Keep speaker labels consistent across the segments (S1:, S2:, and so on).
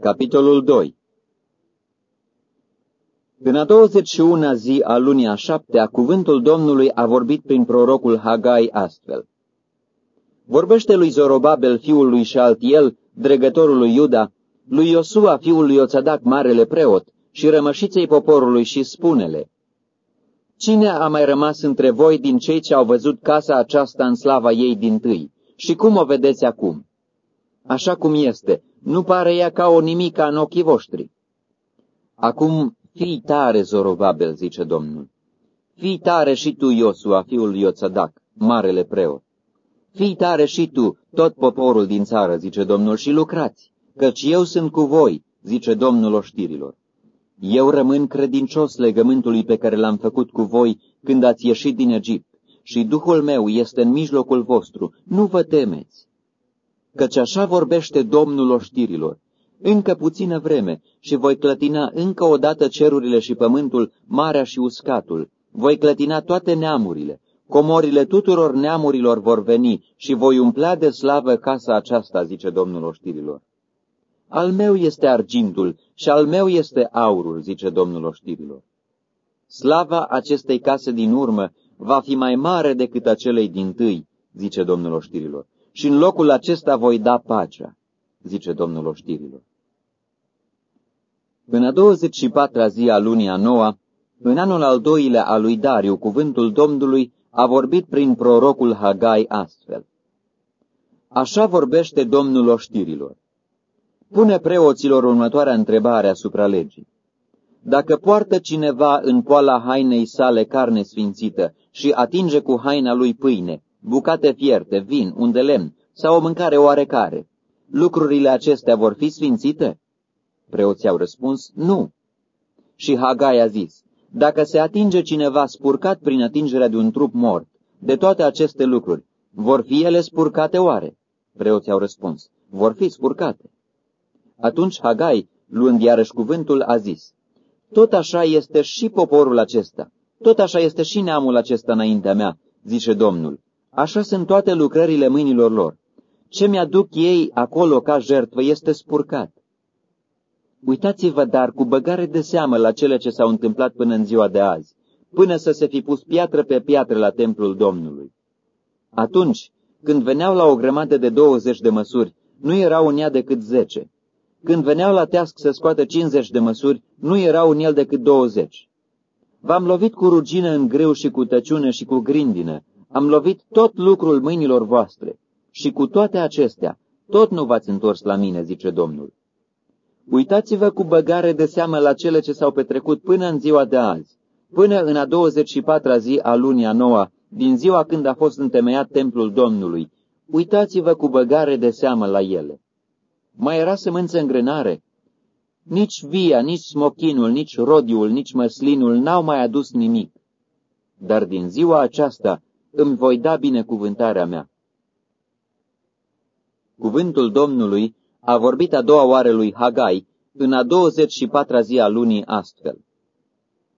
S1: Capitolul 2 În a 21-a zi a lunii a șaptea, cuvântul Domnului a vorbit prin prorocul Hagai astfel. Vorbește lui Zorobabel, fiul lui Șaltiel, dregătorul lui Iuda, lui Iosua, fiul lui Oțadac, marele preot, și rămășiței poporului și spunele, Cine a mai rămas între voi din cei ce au văzut casa aceasta în slava ei din tâi? Și cum o vedeți acum? Așa cum este, nu pare ea ca o nimica în ochii voștri. Acum, fii tare, Zorobabel, zice Domnul. Fii tare și tu, Iosua, fiul lui Ioțadac, marele preot. Fii tare și tu, tot poporul din țară, zice Domnul, și lucrați, căci eu sunt cu voi, zice Domnul oștirilor. Eu rămân credincios legământului pe care l-am făcut cu voi când ați ieșit din Egipt și Duhul meu este în mijlocul vostru, nu vă temeți. Căci așa vorbește Domnul oștirilor. Încă puțină vreme și voi clătina încă o dată cerurile și pământul, marea și uscatul. Voi clătina toate neamurile. Comorile tuturor neamurilor vor veni și voi umplea de slavă casa aceasta, zice Domnul oștirilor. Al meu este argintul și al meu este aurul, zice Domnul oștirilor. Slava acestei case din urmă va fi mai mare decât acelei din tâi, zice Domnul oștirilor, și în locul acesta voi da pacea, zice Domnul oștirilor. În a 24-a zi a lunii a noua, în anul al doilea al lui Dariu, cuvântul Domnului a vorbit prin prorocul Hagai astfel. Așa vorbește Domnul oștirilor pune preoților următoarea întrebare asupra legii. Dacă poartă cineva în poala hainei sale carne sfințită și atinge cu haina lui pâine, bucate fierte, vin, un de lemn sau o mâncare oarecare, lucrurile acestea vor fi sfințite? Preoții au răspuns, nu. Și Hagai a zis, dacă se atinge cineva spurcat prin atingerea de un trup mort, de toate aceste lucruri, vor fi ele spurcate oare? Preoții au răspuns, vor fi spurcate. Atunci Hagai, luând iarăși cuvântul, a zis, Tot așa este și poporul acesta, tot așa este și neamul acesta înaintea mea, zice Domnul. Așa sunt toate lucrările mâinilor lor. Ce mi-aduc ei acolo ca jertvă este spurcat. Uitați-vă, dar, cu băgare de seamă la cele ce s-au întâmplat până în ziua de azi, până să se fi pus piatră pe piatră la templul Domnului. Atunci, când veneau la o grămadă de douăzeci de măsuri, nu erau în ea decât zece. Când veneau la teasc să scoată 50 de măsuri, nu erau în el decât 20. V-am lovit cu rugină în greu și cu tăciune și cu grindină. Am lovit tot lucrul mâinilor voastre. Și cu toate acestea, tot nu v-ați întors la mine, zice Domnul. Uitați-vă cu băgare de seamă la cele ce s-au petrecut până în ziua de azi, până în a 24-a zi a lunii a noua, din ziua când a fost întemeiat templul Domnului. Uitați-vă cu băgare de seamă la ele. Mai era sămânță în grânare. Nici via, nici smochinul, nici rodiul, nici măslinul n-au mai adus nimic. Dar din ziua aceasta îmi voi da binecuvântarea mea. Cuvântul Domnului a vorbit a doua oară lui Hagai în a 24-a zi a lunii astfel.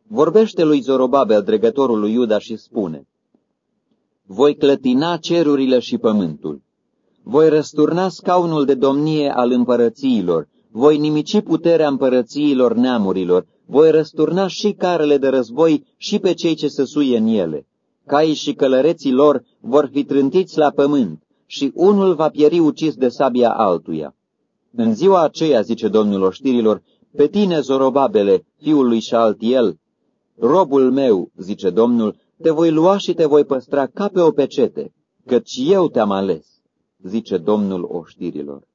S1: Vorbește lui Zorobabel, dregătorul lui Iuda, și spune, Voi clătina cerurile și pământul voi răsturna scaunul de domnie al împărățiilor, voi nimici puterea împărățiilor neamurilor, voi răsturna și carele de război și pe cei ce se suie în ele. Caii și călăreții lor vor fi trântiți la pământ și unul va pieri ucis de sabia altuia. În ziua aceea, zice Domnul oștirilor, pe tine, Zorobabele, fiul lui Șaltiel, robul meu, zice Domnul, te voi lua și te voi păstra ca pe o pecete, căci eu te-am ales zice Domnul oștirilor.